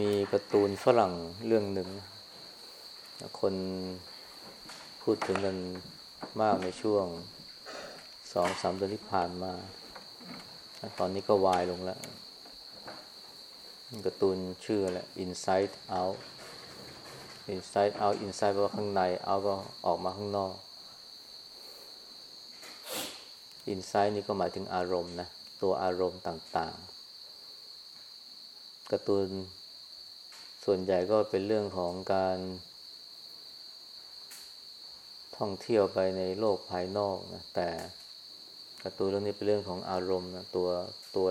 มีการ์ตูนฝรั่งเรื่องหนึ่ง คนพูดถึงกันมากในช่วงสองสามเดือนที่ผ่านมา ตอนนี้ก็วายลงแล้วการ์ตูนชื่ออะไร Inside Out Inside Out Inside แปลว่าข้างใน Out ก็ออกมาข้างนอก Inside นี่ก็หมายถึงอารมณ์นะ ตัวอารมณ์ต่างๆการ์ตูน ส่วนใหญ่ก็เป็นเรื่องของการท่องเที่ยวไปในโลกภายนอกนะแต่การ์ตูนเรื่องนี้เป็นเรื่องของอารมณ์นะตัวตัว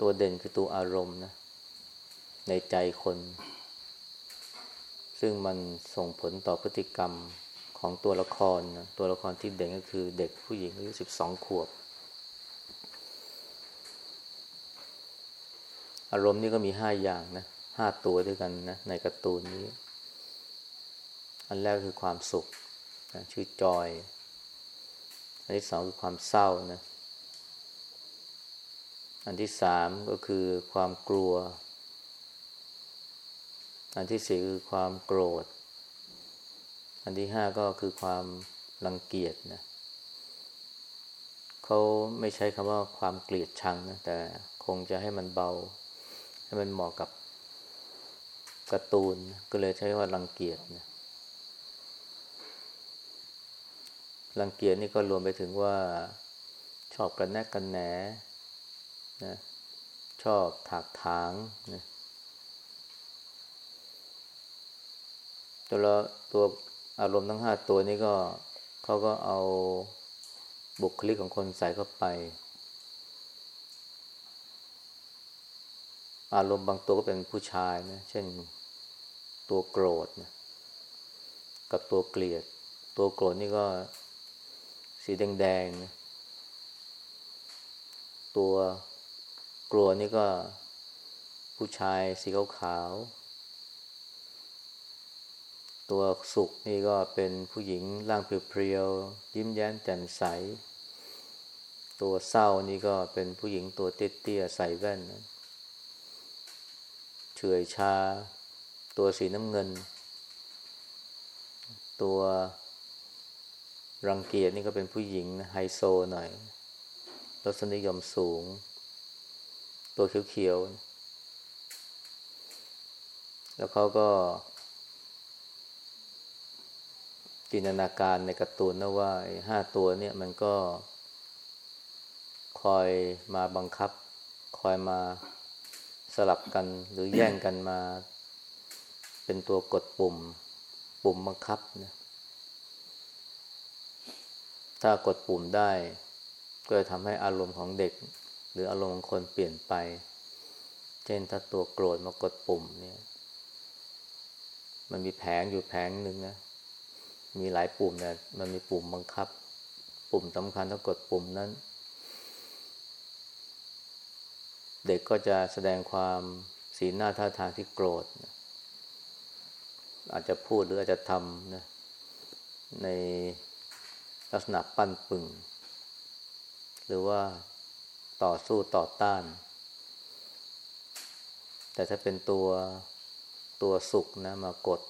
ตัวเด่นคือตัวอารมณ์นะในใจคน ซึ่งมันส่งผลต่อพฤติกรรมของตัวละครนะตัวละครที่เด่นก็คือเด็กผู้หญิงอายุสิบสองขวบ อารมณ์นี่ก็มีห้าอย่างนะห้าตัวด้วยกันนะในการ์ตูนนี้ อันแรกคือความสุขนะชื่อจอย อันที่สองคือความเศร้านะ อันที่สามก็คือความกลัว อันที่สี่คือความโกรธ อันที่ห้าก็คือความรังเกียจนะ เขาไม่ใช้คำว่าความเกลียดชังนะแต่คงจะให้มันเบา ให้มันเหมาะกับการ์ตูน ก็เลยใช้ว่ารังเกียจนะรังเกียจนี่ก็รวมไปถึงว่าชอบกันแนกกันแหนนะชอบถากถางนะตัวตัวอารมณ์ทั้งห้าตัวนี้ก็เขาก็เอาบุคลิกของคนใส่เข้าไป อารมณ์บางตัวก็เป็นผู้ชายนะ เช่นตัวโกรธนะกับตัวเกลียด ตัวโกรธนี่ก็สีแดงๆนะตัวกลัวนี่ก็ผู้ชายสีขาวๆตัวสุขนี่ก็เป็นผู้หญิงร่างเพรียวๆยิ้มแย้มแจ่มใส ตัวเศร้านี่ก็เป็นผู้หญิงตัวเตี้ยๆใส่แว่นนะ ฉื่อยชา ตัวสีน้ำเงิน ตัวรังเกียจนี่ก็เป็นผู้หญิงไฮโซหน่อยรสนิยมสูง ตัวเขียวๆ แล้วเขาก็จินตนาการในการ์ตูนนะว่าห้าตัวเนี่ยมันก็ คอยมาบังคับ คอยมา สลับกันหรือแย่งกันมา เป็นตัวกดปุ่ม ปุ่มบังคับนะถ้ากดปุ่มได้ ก็จะทำให้อารมณ์ของเด็ก หรืออารมณ์ของคนเปลี่ยนไป เช่นถ้าตัวโกรธมากดปุ่มเนี่ย มันมีแผงอยู่แผงหนึ่งนะ มีหลายปุ่มเนี่ยมันมีปุ่มบังคับ ปุ่มสำคัญถ้ากดปุ่มนั้น เด็กก็จะแสดงความสีหน้าท่าทางที่โกรธ อาจจะพูดหรืออาจจะทำนะในลักษณะปั้นปึง หรือว่าต่อสู้ต่อต้าน แต่ถ้าเป็นตัวตัวสุขนะมากด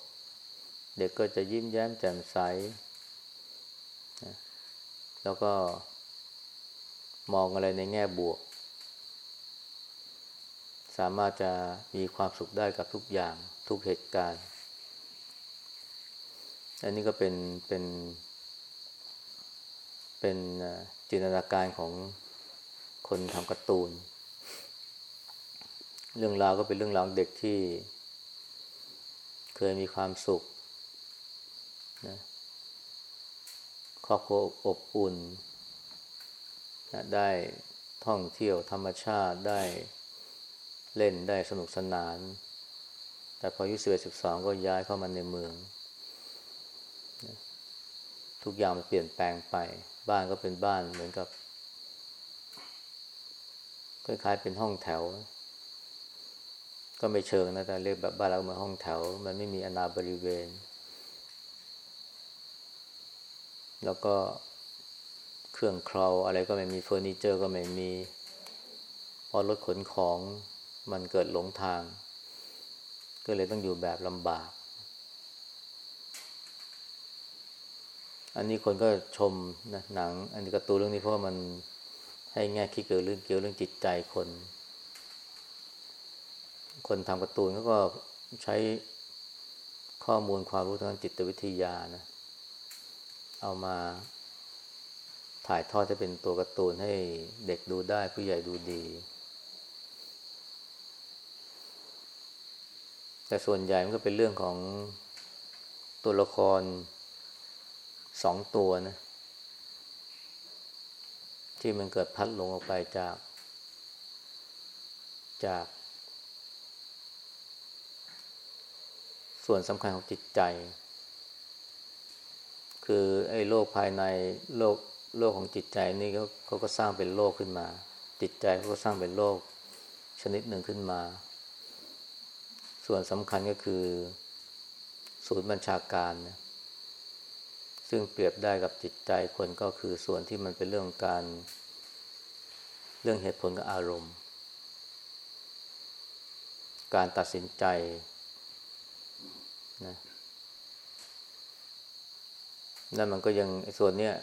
เด็กก็จะยิ้มแย้มแจ่มใสแล้วก็มองอะไรในแง่บวกามารถจะมีความสุขได้กับทุกอย่างทุกเหตุการณ์อันนี้ก็เป็นเป็นเป็นจินตนาการของคนทำการ์ตูน เรื่องราวก็เป็นเรื่องราวเด็กที่ เคยมีความสุขนะครอบครัวอบอุ่นนะได้ท่องเที่ยวธรรมชาติได้ เล่นได้สนุกสนาน แต่พออายุสิบเอ็ดสิบสองก็ย้ายเข้ามาในเมือง ทุกอย่างมันเปลี่ยนแปลงไป บ้านก็เป็นบ้านเหมือนกับคล้ายๆเป็นห้องแถว ก็ไม่เชิงนะแต่เรียกแบบบ้านเราเหมือนห้องแถว มันไม่มีอนาบริเวณ แล้วก็เครื่องคราวอะไรก็ไม่มีเฟอร์นิเจอร์ก็ไม่มี พอรถขนของ มันเกิดหลงทาง ก็เลยต้องอยู่แบบลำบาก อันนี้คนก็ชมนะหนัง อันนี้การ์ตูนเรื่องนี้เพราะว่ามันให้แง่คิดเกี่ยวเรื่องเกี่ยวเรื่องจิตใจคน คนทำการ์ตูนเขาก็ใช้ข้อมูลความรู้ทางจิตวิทยานะ เอามาถ่ายทอดจะเป็นตัวการ์ตูนให้เด็กดูได้ผู้ใหญ่ดูดี แต่ส่วนใหญ่มันก็เป็นเรื่องของตัวละครสองตัวนะ ที่มันเกิดพัดหลงออกไปจาก จาก ส่วนสำคัญของจิตใจ คือไอ้โลกภายในโลกโลกของจิตใจนี่เขาเขาก็สร้างเป็นโลกขึ้นมา จิตใจเขาก็สร้างเป็นโลกชนิดหนึ่งขึ้นมา ส่วนสำคัญก็คือ ศูนย์บัญชาการนะซึ่งเปรียบได้กับจิตใจคนก็คือส่วนที่มันเป็นเรื่องการ เรื่องเหตุผลกับอารมณ์ การตัดสินใจนะนั่นมันก็ยังส่วนเนี้ย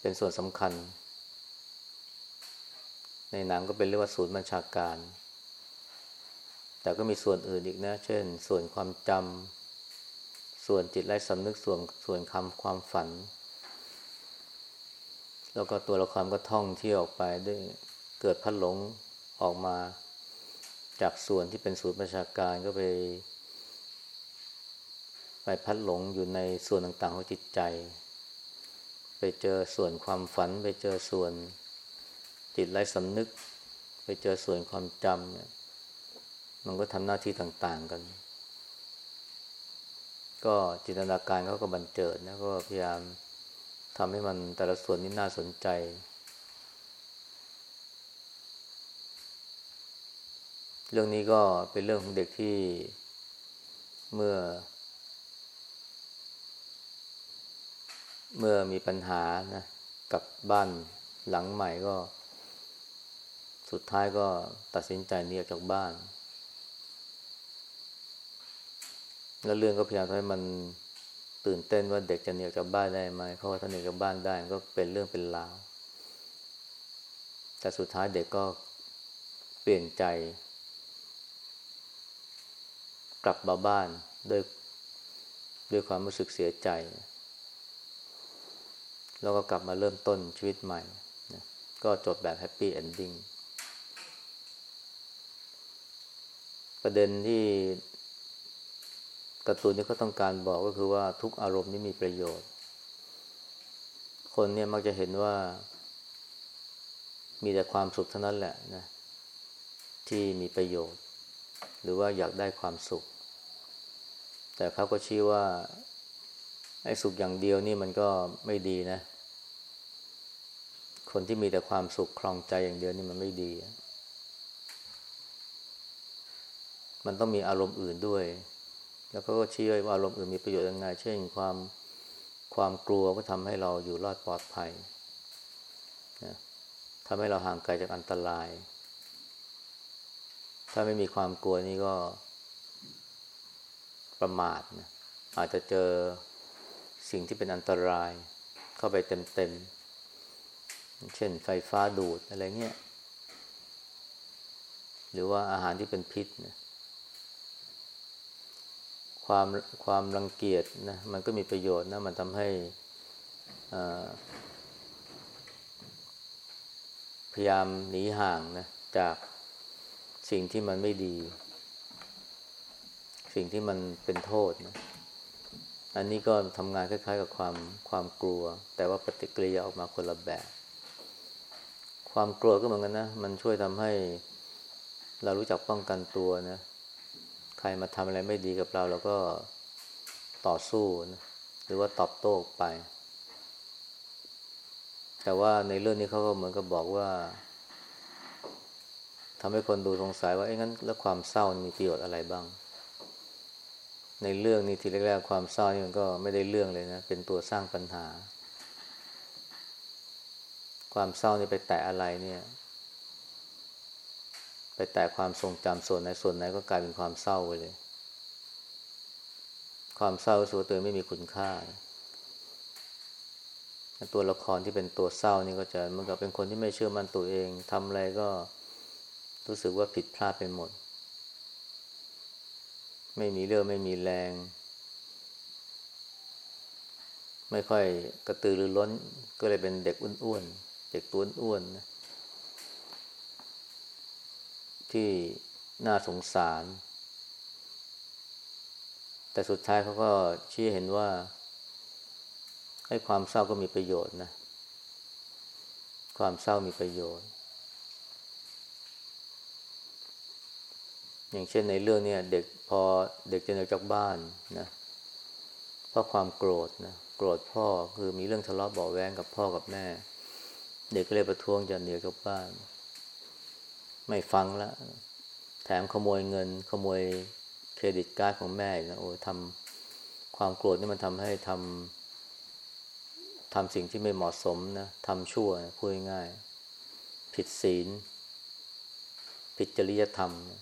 เป็นส่วนสำคัญ ในหนังก็เป็นเรียกว่าศูนย์บัญชาการ แต่ก็มีส่วนอื่นอีกนะ เช่น ส่วนความจำ ส่วนจิตไร้สำนึก ส่วนส่วนคำความฝัน แล้วก็ตัวละครก็ท่องเที่ยวออกไปได้เกิดพัดหลงออกมาจากส่วนที่เป็นศูนย์ประชาการก็ไป ไปพัดหลงอยู่ในส่วนต่างๆของจิตใจ ไปเจอส่วนความฝัน ไปเจอส่วนจิตไร้สำนึก ไปเจอส่วนความจำเนี่ย มันก็ทำหน้าที่ต่าง ๆ กัน ก็จินตนาการเขาก็บันเจิดนะก็พยายามทำให้มันแต่ละส่วนนี้น่าสนใจ เรื่องนี้ก็เป็นเรื่องของเด็กที่เมื่อ เมื่อมีปัญหานะกับบ้านหลังใหม่ก็ สุดท้ายก็ตัดสินใจหนีออกจากบ้าน แล้วเรื่องก็พยายามทำให้มันตื่นเต้นว่าเด็กจะหนีออกจากบ้านได้ไหมเพราะว่าถ้าหนีออกจากบ้านได้ก็เป็นเรื่องเป็นราว แต่สุดท้ายเด็กก็เปลี่ยนใจ กลับมาบ้านด้วยด้วยความรู้สึกเสียใจ แล้วก็กลับมาเริ่มต้นชีวิตใหม่ ก็จบแบบแฮปปี้เอนดิ้งประเด็นที่ การ์ตูนที่เขาต้องการบอกก็คือว่าทุกอารมณ์นี้มีประโยชน์ คนเนี่ยมักจะเห็นว่า มีแต่ความสุขเท่านั้นแหละนะ ที่มีประโยชน์ หรือว่าอยากได้ความสุข แต่เขาก็ชี้ว่าไอ้สุขอย่างเดียวนี่มันก็ไม่ดีนะ คนที่มีแต่ความสุขคลองใจอย่างเดียวนี่มันไม่ดี มันต้องมีอารมณ์อื่นด้วย แล้วก็ชี้ไว้ว่าอารมณ์อื่นมีประโยชน์ยังไง เช่นความความกลัวก็ทำให้เราอยู่รอดปลอดภัยนะทำให้เราห่างไกลจากอันตราย ถ้าไม่มีความกลัวนี่ก็ประมาทนะอาจจะเจอสิ่งที่เป็นอันตราย เข้าไปเต็มๆ เช่นไฟฟ้าดูดอะไรเงี้ย หรือว่าอาหารที่เป็นพิษนะ ความความรังเกียจนะมันก็มีประโยชน์นะมันทำให้พยายามหนีห่างนะจากสิ่งที่มันไม่ดี สิ่งที่มันเป็นโทษนะอันนี้ก็ทำงานคล้าย ๆ กับความความกลัว แต่ว่าปฏิกิริยาออกมาคนละแบบ ความกลัวก็เหมือนกันนะ มันช่วยทำให้เรารู้จักป้องกันตัวนะ ใครมาทำอะไรไม่ดีกับเราเราก็ต่อสู้นะหรือว่าตอบโต้ไป แต่ว่าในเรื่องนี้เขาก็เหมือนกับบอกว่าทำให้คนดูสงสัยว่าไอ้งั้นแล้วความเศร้ามีประโยชน์อะไรบ้าง ในเรื่องนี้ทีแรกๆความเศร้านี่มันก็ไม่ได้เรื่องเลยนะ เป็นตัวสร้างปัญหา ความเศร้านี่ไปแตะอะไรเนี่ย ไปแตะความทรงจำส่วนไหนส่วนไหนก็กลายเป็นความเศร้าไปเลย ความเศร้าสูตัวไม่มีคุณค่า ตัวละครที่เป็นตัวเศร้านี่ก็จะเหมือนกับเป็นคนที่ไม่เชื่อมั่นตัวเองทำอะไรก็รู้สึกว่าผิดพลาดไปหมด ไม่มีเรื่องไม่มีแรง ไม่ค่อยกระตือรือร้น ก็เลยเป็นเด็กอ้วนๆเด็กตัวอ้วนนะ ที่น่าสงสาร แต่สุดท้ายเขาก็ชี้เห็นว่า ให้ความเศร้าก็มีประโยชน์นะ ความเศร้ามีประโยชน์ อย่างเช่นในเรื่องเนี้เด็กพอเด็กจะหนีจากบ้านนะเพราะความโกรธนะโกรธพ่อคือมีเรื่องทะเลาะเบาแวงกับพ่อกับแม่ เด็กก็เลยประท้วงจะหนีจากบ้าน ไม่ฟังแล้ว แถมขโมยเงิน ขโมยเครดิตการ์ดของแม่นะโอ้ทำความโกรธนี่มันทำให้ทำทำสิ่งที่ไม่เหมาะสมนะทำชั่วนะพูดง่าย ผิดศีล ผิดจริยธรรมนะ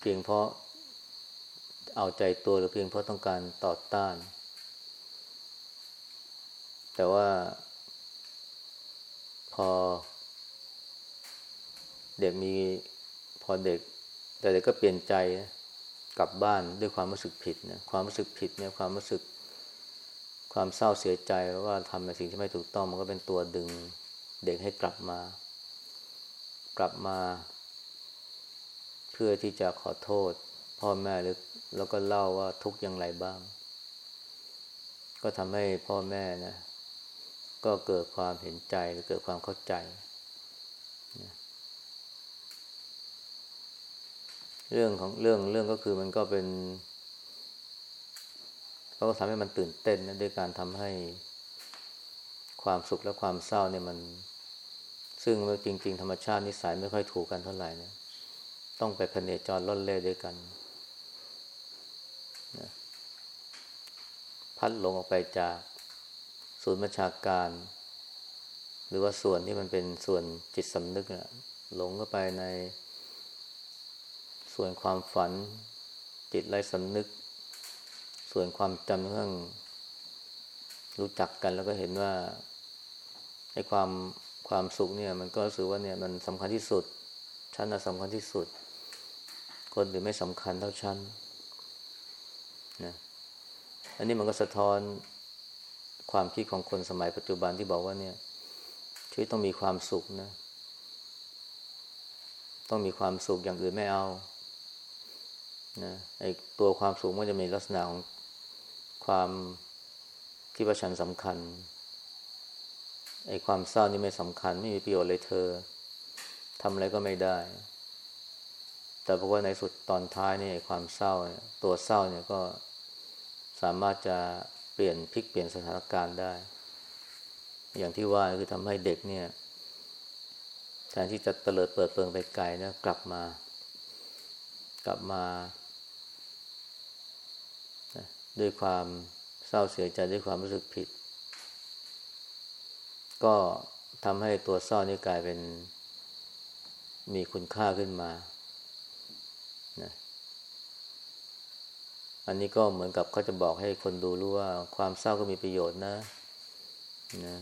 เพียงเพราะเอาใจตัวหรือเพียงเพราะต้องการต่อต้าน แต่ว่าพอ เด็กมีพอเด็ก แต่เด็กก็เปลี่ยนใจกลับบ้านด้วยความรู้สึกผิดนะความรู้สึกผิดเนี่ยความรู้สึก ความเศร้าเสียใจว่าทำในสิ่งที่ไม่ถูกต้องมันก็เป็นตัวดึง เด็กให้กลับมา กลับมา เพื่อที่จะขอโทษ พ่อแม่หรือแล้วก็เล่าว่าทุกอย่างไรบ้าง ก็ทำให้พ่อแม่นะก็เกิดความเห็นใจหรือเกิดความเข้าใจ เรื่องของเรื่องเรื่องก็คือมันก็เป็นเราก็ทำให้มันตื่นเต้นนะด้วยการทำให้ความสุขและความเศร้าเนี่ยมัน ซึ่งจริง ๆ ธรรมชาตินิสัยไม่ค่อยถูกกันเท่าไหร่นะต้องไปพเนจรล่อนเล่ด้วยกันนะพัดลงออกไปจากศูนย์บัญชาการ หรือว่าส่วนที่มันเป็นส่วนจิตสำนึกนะหลงเข้าไปใน ส่วนความฝันจิตไร้สำนึก ส่วนความจำเรื่องรู้จักกันแล้วก็เห็นว่าไอ้ความความสุขเนี่ย มันก็รู้สึกว่าเนี่ยมันสำคัญที่สุดฉันน่ะสำคัญที่สุด คนอื่นไม่สำคัญเท่าฉันนะอันนี้มันก็สะท้อนความคิดของคนสมัยปัจจุบันที่บอกว่าเนี่ย ชีวิตต้องมีความสุขนะ ต้องมีความสุขอย่างอื่นไม่เอา นะไอตัวความสูงมันจะมีลักษณะของความที่ว่าฉันสำคัญไอความเศร้านี่ไม่สำคัญ ไม่มีประโยชน์เลยเธอทำอะไรก็ไม่ได้ แต่เพราะว่าในสุดตอนท้ายนี่ความเศร้าตัวเศร้าเนี่ยก็สามารถจะเปลี่ยนพลิกเปลี่ยนสถานการณ์ได้ อย่างที่ว่าคือทำให้เด็กเนี่ยแทนที่จะเตลิดเปิดเปิงไปไกลนะกลับมา กลับมา ด้วยความเศร้าเสียใจด้วยความรู้สึกผิด ก็ทำให้ตัวเศร้านี่กลายเป็นมีคุณค่าขึ้นมานะอันนี้ก็เหมือนกับเขาจะบอกให้คนดูรู้ว่าความเศร้าก็มีประโยชน์นะนะ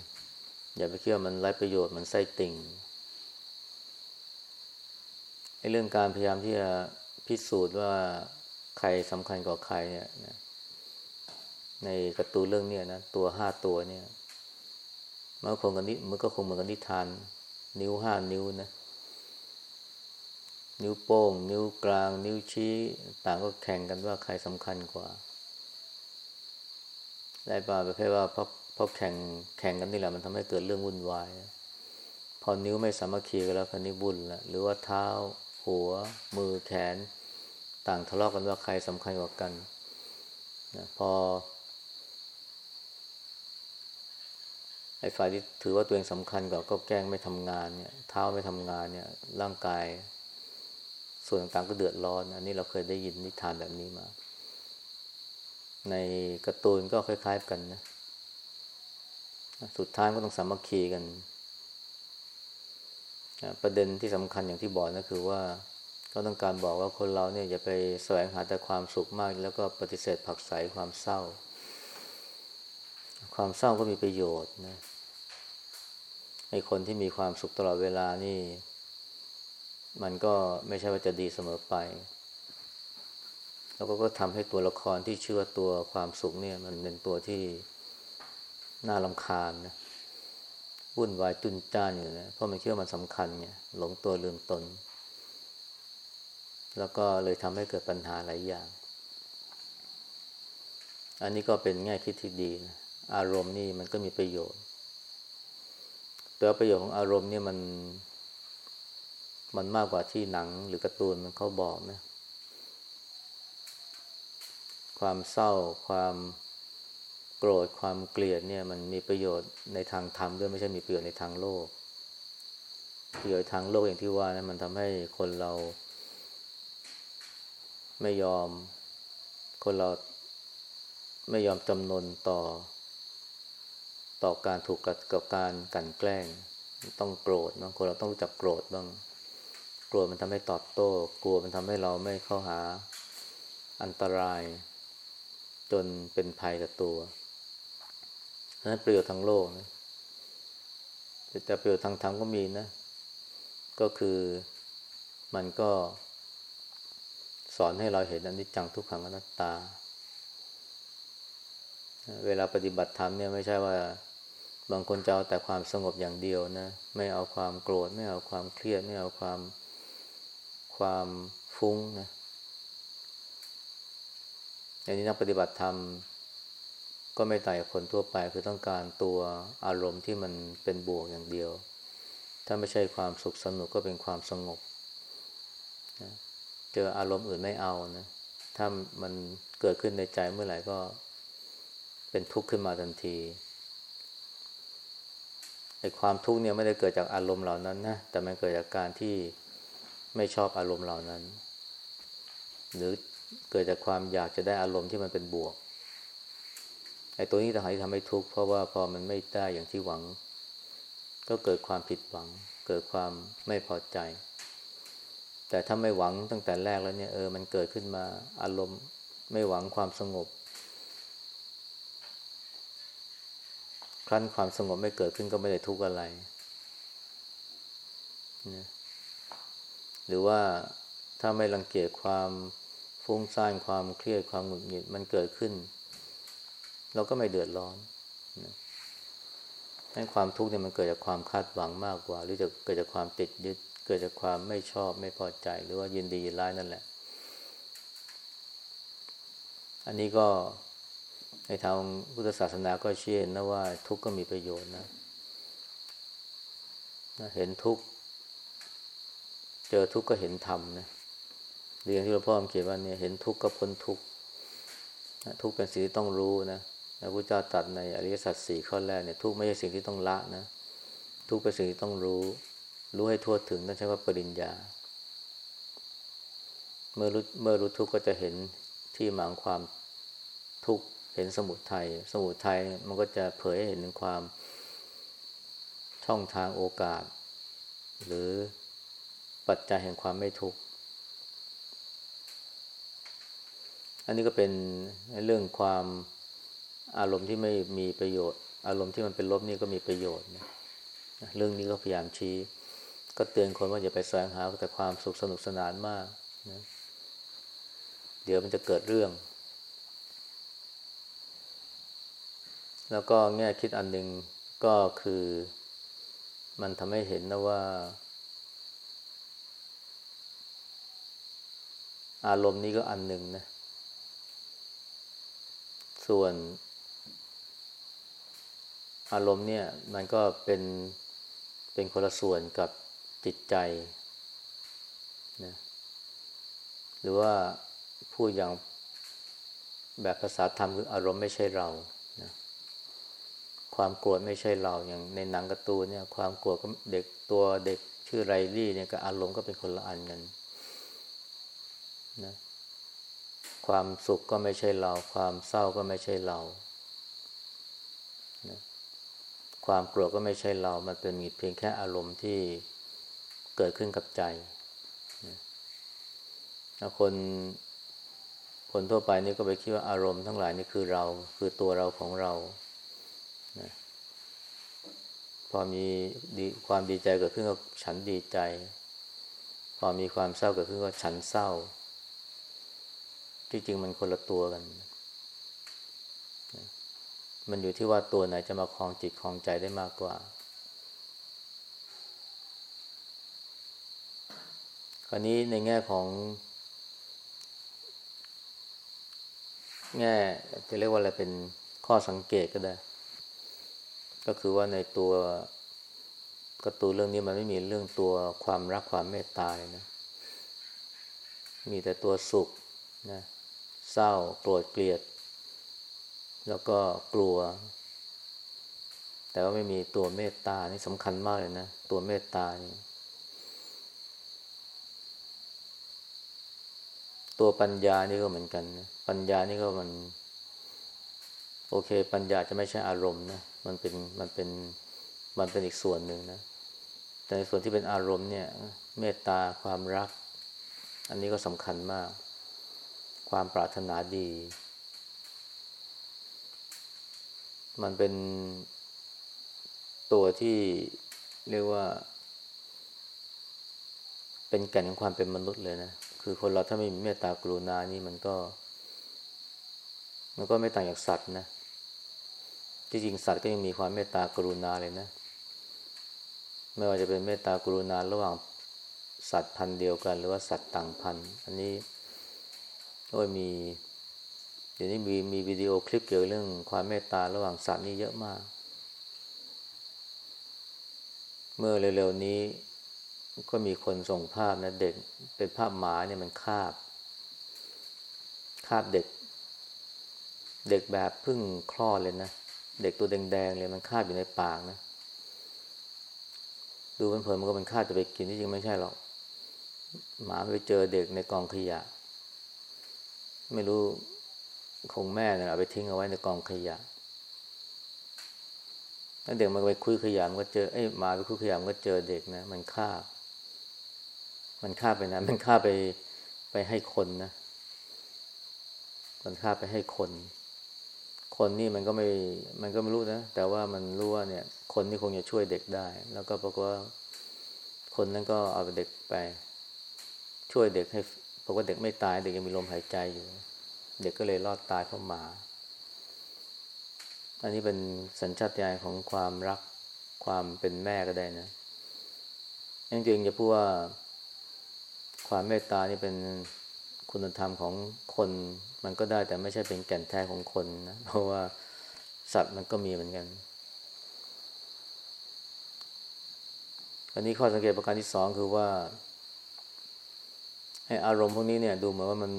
อย่าไปคิดว่ามันไร้ประโยชน์มันไส้ติ่งไอ้เรื่องการพยายามที่จะพิสูจน์ว่าใครสำคัญกว่าใครเนี่ยนะ ในกระตูนเรื่องนี้นะตัวห้าตัวเนี่ยมันก็คงกันนิมันก็คงเหมือนกันนิทาน นิ้วห้านิ้วนะ นิ้วโป้ง นิ้วกลาง นิ้วชี้ ต่างก็แข่งกันว่าใครสำคัญกว่าได้ป่าไปแค่ว่าเพราะเพราะแข่งแข่งกันนี่แหละมันทำให้เกิดเรื่องวุ่นวายพอนิ้วไม่สามัคคีกันแล้วคันนี้วุ่นละหรือว่าเท้า หัว มือแขน ต่างทะเลาะกกันว่าใครสำคัญกว่ากันนะพอ ไอ้ฝ่ายที่ถือว่าตัวเองสำคัญกว่าก็แกล้งไม่ทำงานเนี่ยเท้าไม่ทำงานเนี่ย ร่างกาย ส่วนต่างๆก็เดือดร้อน อันนี้เราเคยได้ยินนิทานแบบนี้มา ในกร์ตูนก็คล้าย ๆกันนะ สุดท้ายก็ต้องสามัคคีกัน ประเด็นที่สำคัญอย่างที่บอกนะคือว่าก็ต้องการบอกว่าคนเราเนี่ยอย่าไปแสวงหาแต่ความสุขมาก แล้วก็ปฏิเสธผักใสความเศร้า ความเศร้าก็มีประโยชน์นะ ไอ้คนที่มีความสุขตลอดเวลานี่ มันก็ไม่ใช่ว่าจะดีเสมอไป แล้วก็ก็ทำให้ตัวละครที่เชื่อตัวความสุขเนี่ย มันเป็นตัวที่น่าลำคาญนะวุ่นวายจุนจ้านอยู่นะเพราะมันคิดว่ามันสำคัญไงหลงตัวลืมตน แล้วก็เลยทำให้เกิดปัญหาหลายอย่าง อันนี้ก็เป็นแง่คิดที่ดีนะอารมณ์นี่มันก็มีประโยชน์ แต่ประโยชน์ของอารมณ์เนี่ยมัน มันมากกว่าที่หนังหรือการ์ตูนมันเขาบอกนะ ความเศร้า ความโกรธ ความเกลียดเนี่ย มันมีประโยชน์ในทางธรรมด้วยไม่ใช่มีประโยชน์ในทางโลก ประโยชน์ทางโลกอย่างที่ว่านะมันทำให้คนเรา ไม่ยอม คนเราไม่ยอมจำนนต่อ ต่อการถูกกับการกันแกล้ง ต้องโกรธบางคนเราต้องรู้จักโกรธบ้างกลัวมันทำให้ตอบโต้ กลัวมันทำให้เราไม่เข้าหาอันตราย จนเป็นภัยกับตัวนั้นประโยชน์ทางโลกนะแต่ประโยชน์ทางธรรมก็มีนะ ก็คือมันก็สอนให้เราเห็นอนิจจังทุกขังอนัตตา เวลาปฏิบัติธรรมเนี่ยไม่ใช่ว่าบางคนจะเอาแต่ความสงบอย่างเดียวนะ ไม่เอาความโกรธ ไม่เอาความเครียด ไม่เอาความความฟุ้งนะอย่างนี้นักปฏิบัติธรรม ก็ไม่ต่างจากคนทั่วไป คือต้องการตัวอารมณ์ที่มันเป็นบวกอย่างเดียว ถ้าไม่ใช่ความสุขสนุกก็เป็นความสงบนะเจออารมณ์อื่นไม่เอานะ ถ้ามันเกิดขึ้นในใจเมื่อไหร่ก็ เป็นทุกข์ขึ้นมาทันทีไอ้ความทุกข์เนี่ยไม่ได้เกิดจากอารมณ์เหล่านั้นนะแต่มันเกิดจากการที่ไม่ชอบอารมณ์เหล่านั้น หรือเกิดจากความอยากจะได้อารมณ์ที่มันเป็นบวกไอ้ตัวนี้ต่างหากที่ทำให้ทุกข์เพราะว่าพอมันไม่ได้อย่างที่หวัง ก็เกิดความผิดหวัง เกิดความไม่พอใจ แต่ถ้าไม่หวังตั้งแต่แรกแล้วเนี่ยเออมันเกิดขึ้นมาอารมณ์ ไม่หวังความสงบ ครั้นความสงบไม่เกิดขึ้นก็ไม่ได้ทุกข์อะไรนะหรือว่าถ้าไม่รังเกียจความฟุ้งซ่านความเครียดความหงุดหงิดมันเกิดขึ้น เราก็ไม่เดือดร้อนนะให้ความทุกข์เนี่ยมันเกิดจากความคาดหวังมากกว่า หรือจะเกิดจากความติดยึด เกิดจากความไม่ชอบไม่พอใจ หรือว่ายินดียินร้ายนั่นแหละ อันนี้ก็ ในทางพุทธศาสนาก็เชื่อนะว่า ทุกข์ก็มีประโยชน์นะเห็นทุกข์เจอทุกข์ก็เห็นธรรมนะเรียนที่หลวงพ่อเขียนว่าเนี่ยเห็นทุกข์ก็พ้นทุกข์ทุกข์เป็นสิ่งที่ต้องรู้นะพระพุทธเจ้าตรัสในอริยสัจสี่ข้อแรกเนี่ยทุกข์ไม่ใช่สิ่งที่ต้องละนะทุกข์เป็นสิ่งที่ต้องรู้ รู้ให้ทั่วถึงนั่นใช่ว่าปริญญา เมื่อรู้เมื่อรู้ทุกข์ก็จะเห็นที่หมางความทุกข์ เห็นสมุทยัยสมุทัยมันก็จะเผยให้เห็นถึงความช่องทางโอกาส หรือปัจจัยแห่งความไม่ทุกข์ อันนี้ก็เป็นเรื่องความอารมณ์ที่ไม่มีประโยชน์ อารมณ์ที่มันเป็นลบนี่ก็มีประโยชน์นะเรื่องนี้ก็พยายามชี้ ก็เตือนคนว่าอย่าไปแสวงหาแต่ความสุขสนุกสนานมากนะเดี๋ยวมันจะเกิดเรื่อง แล้วก็แง่คิดอันหนึ่งก็คือ มันทำให้เห็นนะว่า อารมณ์นี้ก็อันหนึ่งนะ ส่วน อารมณ์เนี่ย มันก็เป็นเป็นคนละส่วนกับจิตใจนะหรือว่าพูดอย่างแบบภาษาธรรมคืออารมณ์ไม่ใช่เรา ความโกรธไม่ใช่เราอย่างในหนังการ์ตูนเนี่ยความโกรธก็เด็กตัวเด็กชื่อไรลี่เนี่ยกับอารมณ์ก็เป็นคนละอันกันนะความสุขก็ไม่ใช่เรา ความเศร้าก็ไม่ใช่เรานะความกลัวก็ไม่ใช่เรา มันเป็นมีเพียงแค่อารมณ์ที่เกิดขึ้นกับใจนะคนคนทั่วไปนี่ก็ไปคิดว่าอารมณ์ทั้งหลายนี่คือเรา คือตัวเราของเรา นะพอมีดีความดีใจเกิดขึ้นก็ฉันดีใจ พอมีความเศร้าเกิดขึ้นก็ฉันเศร้า ที่จริงมันคนละตัวกัน มันอยู่ที่ว่าตัวไหนจะมาคลองจิตคลองใจได้มากกว่าคราวนี้ในแง่ของ แง่จะเรียกว่าอะไรเป็นข้อสังเกตก็ได้ ก็คือว่าในตัวกระตูนเรื่องนี้มันไม่มีเรื่องตัวความรักความเมตตาเลยนะ มีแต่ตัวสุขนะเศร้าโกรธเกลียด แล้วก็กลัว แต่ว่าไม่มีตัวเมตตานี่สำคัญมากเลยนะ ตัวเมตตานี่ตัวปัญญานี่ก็เหมือนกันนะปัญญานี่ก็มัน โอเค ปัญญาจะไม่ใช่อารมณ์นะมันเป็นมันเป็นมันเป็นอีกส่วนหนึ่งนะ แต่ในส่วนที่เป็นอารมณ์เนี่ยเมตตาความรัก อันนี้ก็สำคัญมาก ความปรารถนาดี มันเป็นตัวที่เรียกว่า เป็นแก่นของความเป็นมนุษย์เลยนะ คือคนเราถ้าไม่มีเมตตากรุณานี่มันก็ มันก็ไม่ต่างจากสัตว์นะ ที่จริงสัตว์ก็ยังมีความเมตตากรุณาเลยนะ ไม่ว่าจะเป็นเมตตากรุณาระหว่างสัตว์พันธุ์เดียวกัน หรือว่าสัตว์ต่างพันธุ์อันนี้โอ้ยมีเดี๋ยวนี้มีมีวิดีโอคลิปเกี่ยวกับเรื่องความเมตตาระหว่างสัตว์นี่เยอะมาก เมื่อเร็วๆนี้ก็มีคนส่งภาพนะเด็กเป็นภาพหมาเนี่ยมันคาบ คาบเด็ก เด็กแบบพิ่งคลอดเลยนะ เด็กตัวแดงๆเลยมันคาบอยู่ในปากนะ ดูเพลินๆมันก็เป็นคาบจะไปกินที่จริงไม่ใช่หรอก หมาไปเจอเด็กในกองขยะ ไม่รู้คงแม่เนี่ยเอาไปทิ้งเอาไว้ในกองขยะแล้วเด็กมันไปคุยขยะมันก็เจอไอ้หมาไปคุยขยะมันก็เจอเด็กนะ มันคาบ มันฆ่าไปนะมันฆ่าไปไปให้คนนะ มันฆ่าไปให้คน คนนี่มันก็ไม่ มันก็ไม่รู้นะ แต่ว่ามันรู้ว่าเนี่ย คนนี่คงจะช่วยเด็กได้ แล้วก็ปรากฏว่าคนนั้นก็เอาเด็กไป ช่วยเด็กให้เพราะว่าเด็กไม่ตายเด็กยังมีลมหายใจอยู่ เด็กก็เลยรอดตายเพราะหมา อันนี้เป็นสัญชาตญาณของความรักความเป็นแม่ก็ได้นะจริงๆจะพูดว่าความเมตตานี่เป็น คุณธรรมของคนมันก็ได้แต่ไม่ใช่เป็นแก่นแท้ของคนนะเพราะว่าสัตว์มันก็มีเหมือนกัน อันนี้ข้อสังเกตประการที่สองคือว่าให้อารมณ์พวกนี้เนี่ยดูเหมือนว่ามัน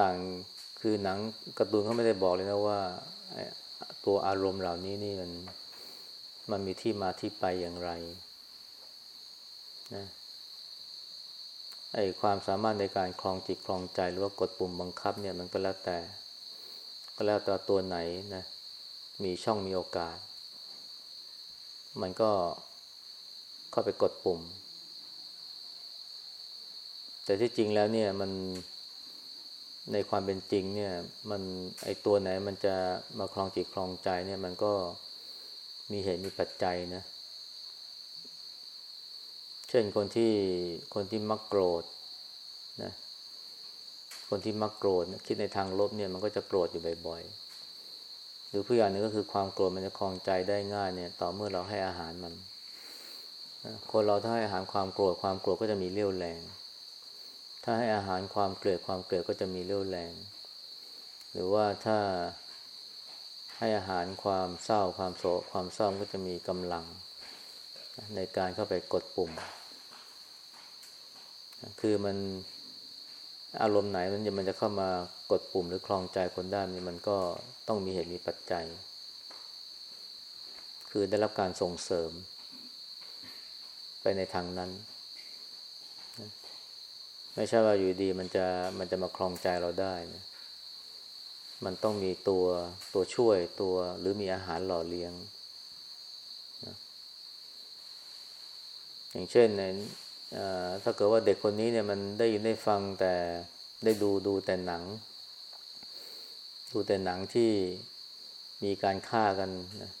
ต่างคือหนังกระตูนเขาไม่ได้บอกเลยนะว่าตัวอารมณ์เหล่านี้นี่มันมันมีที่มาที่ไปอย่างไร นะไอ้ความสามารถในการคลองจิตคลองใจหรือว่ากดปุ่มบังคับเนี่ยมันก็แล้วแต่ ก็แล้วแต่ตัวไหนนะมีช่องมีโอกาส มันก็เข้าไปกดปุ่ม แต่ที่จริงแล้วเนี่ยมันในความเป็นจริงเนี่ย มันไอตัวไหนมันจะมาคลองจิตคลองใจเนี่ย มันก็มีเหตุมีปัจจัยนะเช่นคนที่คนที่มักโกรธนะคนที่มักโกรธคิดในทางลบเนี่ยมันก็จะโกรธอยู่บ่อยๆหรือผู้อย่างนึงก็คือความโกรธมันจะคลองใจได้ง่ายเนี่ย ต่อเมื่อเราให้อาหารมันคนเราถ้าให้อาหารความโกรธความโกรธก็จะมีเรี่ยวแรง ถ้าให้อาหารความเกลียดความเกลียดก็จะมีเรี่ยวแรง หรือว่าถ้าให้อาหารความเศร้าความโศกความเศร้าก็จะมีกำลัง ในการเข้าไปกดปุ่ม คือมันอารมณ์ไหนมันจะมันจะเข้ามากดปุ่มหรือคลองใจคนได้นี่มันก็ต้องมีเหตุมีปัจจัย คือได้รับการส่งเสริม ไปในทางนั้น ไม่ใช่ว่าอยู่ดีมันจะมันจะมาคลองใจเราได้นะมันต้องมีตัวตัวช่วยตัวหรือมีอาหารหล่อเลี้ยงอย่างเช่นใน ถ้าเกิดว่าเด็กคนนี้เนี่ยมันได้ยินได้ฟังแต่ได้ดูดูแต่หนัง ดูแต่หนังที่มีการฆ่ากันนะ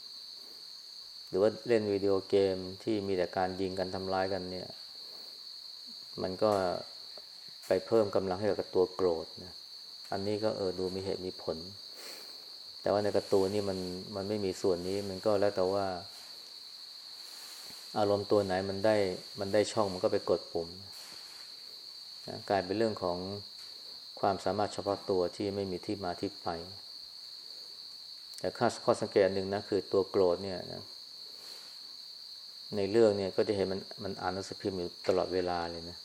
หรือว่าเล่นวิดีโอเกมที่มีแต่การยิงกันทำร้ายกันเนี่ย มันก็ไปเพิ่มกำลังให้กับตัวโกรธนะอันนี้ก็เออดูมีเหตุมีผล แต่ว่าในกระตูนนี่มันมันไม่มีส่วนนี้มันก็แล้วแต่ว่า อารมณ์ตัวไหนมันได้มันได้ช่องมันก็ไปกดปุ่มนะกลายเป็นเรื่องของความสามารถเฉพาะตัวที่ไม่มีที่มาที่ไป แต่ข้อข้อสังเกตหนึ่งนะคือตัวโกรธเนี่ยนะในเรื่องเนี่ยก็จะเห็นมันมันอ่านหนังสือพิมพ์อยู่ตลอดเวลาเลยนะ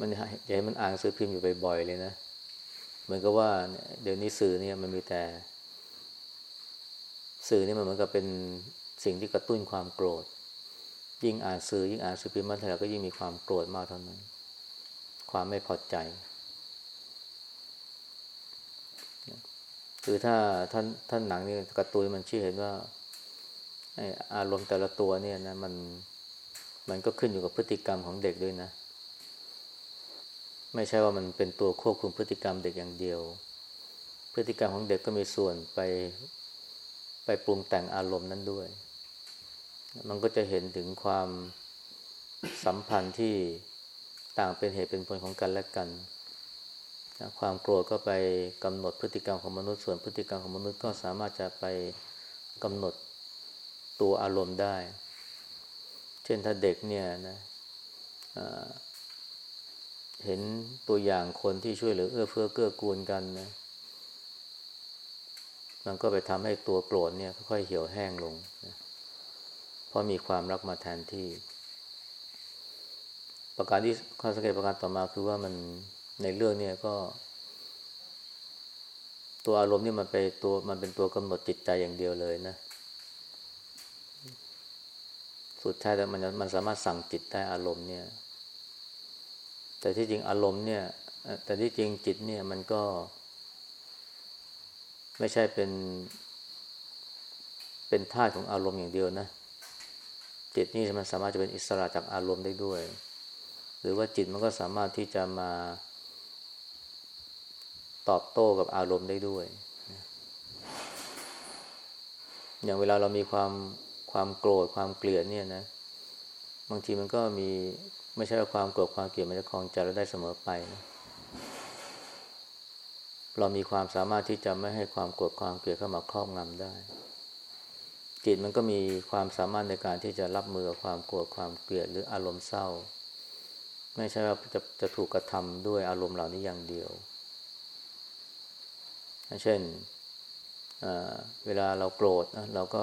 มันจะเห็นมันอ่านหนังสือพิมพ์อยู่บ่อยๆเลยนะเหมือนกับว่าเดี๋ยวนี้สื่อเนี่ยมันมีแต่ สื่อนี่มันเหมือนกับเป็น สิ่งที่กระตุ้นความโกรธ ยิ่งอ่านสื่อยิ่งอ่านสื่อพิมพ์มาเท่าไหร่ก็ยิ่งมีความโกรธมากเท่านั้น ความไม่พอใจคือถ้าท่านท่านหนังนี่กระตุ้นมันชี้เห็นว่าอารมณ์แต่ละตัวเนี่ยนะมันมันก็ขึ้นอยู่กับพฤติกรรมของเด็กด้วยนะ ไม่ใช่ว่ามันเป็นตัวควบคุมพฤติกรรมเด็กอย่างเดียว พฤติกรรมของเด็กก็มีส่วนไปไปปรุงแต่งอารมณ์นั้นด้วย มันก็จะเห็นถึงความสัมพันธ์ที่ต่างเป็นเหตุเป็นผลของกันและกันนะความโกรธก็ไปกำหนดพฤติกรรมของมนุษย์ส่วนพฤติกรรมของมนุษย์ก็สามารถจะไปกำหนดตัวอารมณ์ได้ เช่นถ้าเด็กเนี่ยนะเห็นตัวอย่างคนที่ช่วยเหลือเอื้อเฟื้อเกื้อกูลกันนะมันก็ไปทำให้ตัวโกรธเนี่ยค่อยๆเหี่ยวแห้งลงนะ ราะมีความรักมาแทนที่ ประการที่ข้อสังเกตประการต่อมาคือว่ามันในเรื่องเนี่ยก็ ตัวอารมณ์นี่มันไปตัวมันเป็นตัวกำหนดจิตใจอย่างเดียวเลยนะ สุดท้ายแต่มันมันสามารถสั่งจิตได้อารมณ์เนี่ย แต่ที่จริงอารมณ์เนี่ย แต่ที่จริงจิตเนี่ยมันก็ ไม่ใช่เป็น เป็นท่าของอารมณ์อย่างเดียวนะ จิตนี่มันสามารถจะเป็นอิสระจากอารมณ์ได้ด้วย หรือว่าจิตมันก็สามารถที่จะมาตอบโต้กับอารมณ์ได้ด้วย อย่างเวลาเรามีความความโกรธความเกลียดเนี่ยนะ บางทีมันก็มีไม่ใช่ว่าความโกรธความเกลียดมันจะคลองใจเราได้เสมอไปนะเรามีความสามารถที่จะไม่ให้ความโกรธความเกลียดเข้ามาครอบงำได้ จิตมันก็มีความสามารถในการที่จะรับมือกับความโกรธความเกลียดหรืออารมณ์เศร้า ไม่ใช่ว่าจะจะถูกกระทำด้วยอารมณ์เหล่านี้อย่างเดียว เช่นเวลาเราโกรธนะเราก็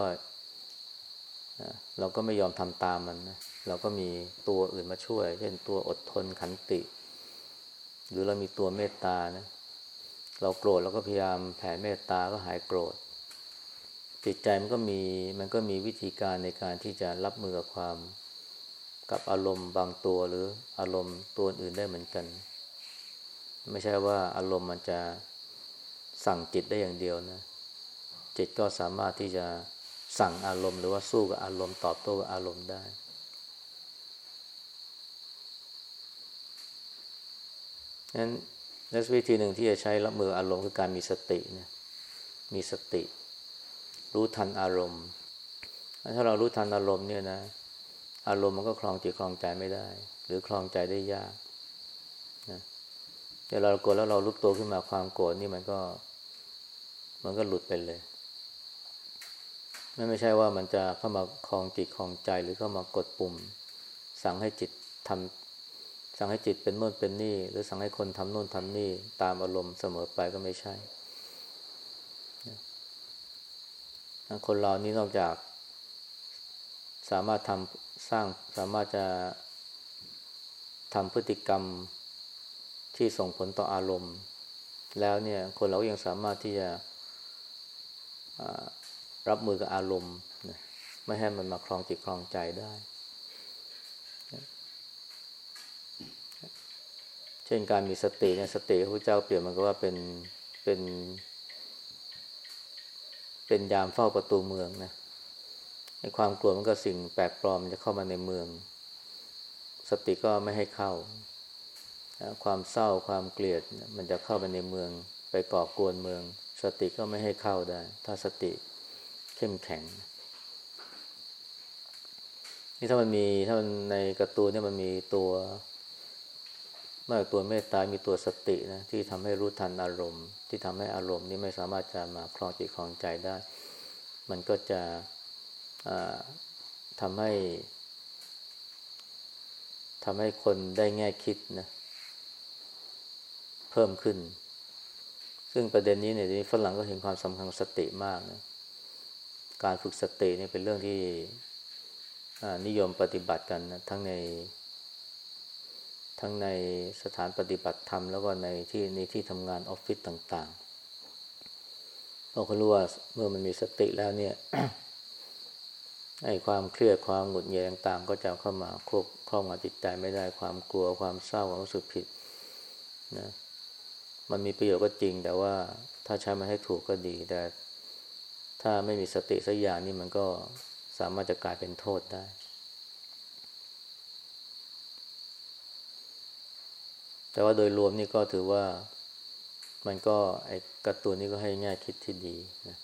เราก็ไม่ยอมทำตามมันนะเราก็มีตัวอื่นมาช่วย เช่นตัวอดทนขันติ หรือเรามีตัวเมตตานะเราโกรธเราก็พยายามแผ่เมตตาก็หายโกรธ จิตใจมันก็มีมันก็มีวิธีการในการที่จะรับมือกับความกับอารมณ์บางตัวหรืออารมณ์ตัวอื่นได้เหมือนกัน ไม่ใช่ว่าอารมณ์มันจะสั่งจิตได้อย่างเดียวนะ จิตก็สามารถที่จะสั่งอารมณ์ หรือว่าสู้กับอารมณ์ตอบโต้กับอารมณ์ได้ นั้นวิธีหนึ่งที่จะใช้รับมืออารมณ์คือการมีสตินะมีสติ รู้ทันอารมณ์ ถ้าเรารู้ทันอารมณ์เนี่ยนะ อารมณ์มันก็คลองจิตคลองใจไม่ได้ หรือคลองใจได้ยากนะแต่เราโกรธแล้วเราลุกตัวขึ้นมาความโกรธนี่มันก็ มันก็หลุดไปเลยไม่ไม่ใช่ว่ามันจะเข้ามาคลองจิตคลองใจหรือเข้ามากดปุ่ม สั่งให้จิตทำสั่งให้จิตเป็นโน่นเป็นนี่ หรือสั่งให้คนทำโน่นทำนี่ ตามอารมณ์เสมอไปก็ไม่ใช่ คนเรานี่นอกจาก สามารถทำสร้างสามารถจะทำพฤติกรรมที่ส่งผลต่ออารมณ์ แล้วเนี่ยคนเรายังสามารถที่จะรับมือกับอารมณ์ ไม่ให้มันมาคลองจิตคลองใจได้ เช่นการมีสติเนี่ยสติพระเจ้าเปลี่ยนมันก็ว่าเป็นเป็น เป็นยามเฝ้าประตูเมืองนะไอ้ความกลัวมันก็สิ่งแปลกปลอมจะเข้ามาในเมือง สติก็ไม่ให้เข้า ความเศร้าความเกลียดมันจะเข้าไปในเมือง ไปก่อกวนเมือง สติก็ไม่ให้เข้าได้ ถ้าสติเข้มแข็ง นี่ถ้ามันมีถ้ามันในกระตูนเนี่ยมันมีตัว เมื่อตัวเมตตามีตัวสตินะที่ทำให้รู้ทันอารมณ์ ที่ทำให้อารมณ์นี้ไม่สามารถจะมาคลองจิตคลองใจได้ มันก็จะทำให้ทำให้คนได้แง่คิดนะเพิ่มขึ้น ซึ่งประเด็นนี้เนี่ยฝรั่งก็เห็นความสำคัญสติมากนะการฝึกสตินี่เป็นเรื่องที่นิยมปฏิบัติกันนะทั้งใน ทั้งในสถานปฏิบัติธรรม แล้วก็ในที่ในที่ทำงานออฟฟิศต่างๆเพราะเขารู้ว่าเมื่อมันมีสติแล้วเนี่ยไอ้ความเครียดความหงุดหงิดต่างๆ ก็จะเข้ามาควบครอบงำจิตใจไม่ได้ความกลัวความเศร้าความรู้สึกผิดนะมันมีประโยชน์ก็จริง แต่ว่าถ้าใช้มันให้ถูกก็ดี แต่ถ้าไม่มีสติสักอย่างนี่มันก็สามารถจะกลายเป็นโทษได้ แต่ว่าโดยรวมนี่ก็ถือว่ามันก็ไอ้กระตูนนี่ก็ให้แง่คิดที่ดีนะ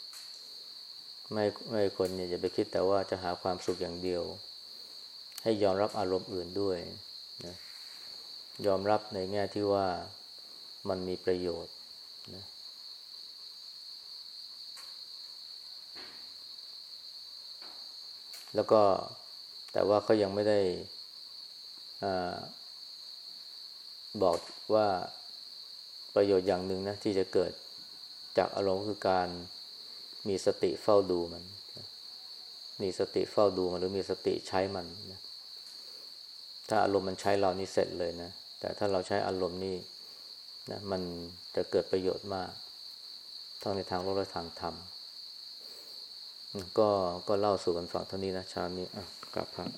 ไม่ไม่คนเนี่ยจะไปคิดแต่ว่าจะหาความสุขอย่างเดียว ให้ยอมรับอารมณ์อื่นด้วยนะยอมรับในแง่ที่ว่ามันมีประโยชน์นะแล้วก็แต่ว่าเขายังไม่ได้อ่า บอกว่าประโยชน์อย่างหนึ่งนะที่จะเกิดจากอารมณ์คือการมีสติเฝ้าดูมัน มีสติเฝ้าดูมันหรือมีสติใช้มันนะถ้าอารมณ์มันใช้เรานี่เสร็จเลยนะ แต่ถ้าเราใช้อารมณ์นี่นะมันจะเกิดประโยชน์มากทั้งในทางโลกและทางธรรม ก็ก็เล่าสู่กันฟังเท่านี้นะชานี้อะกลับครับ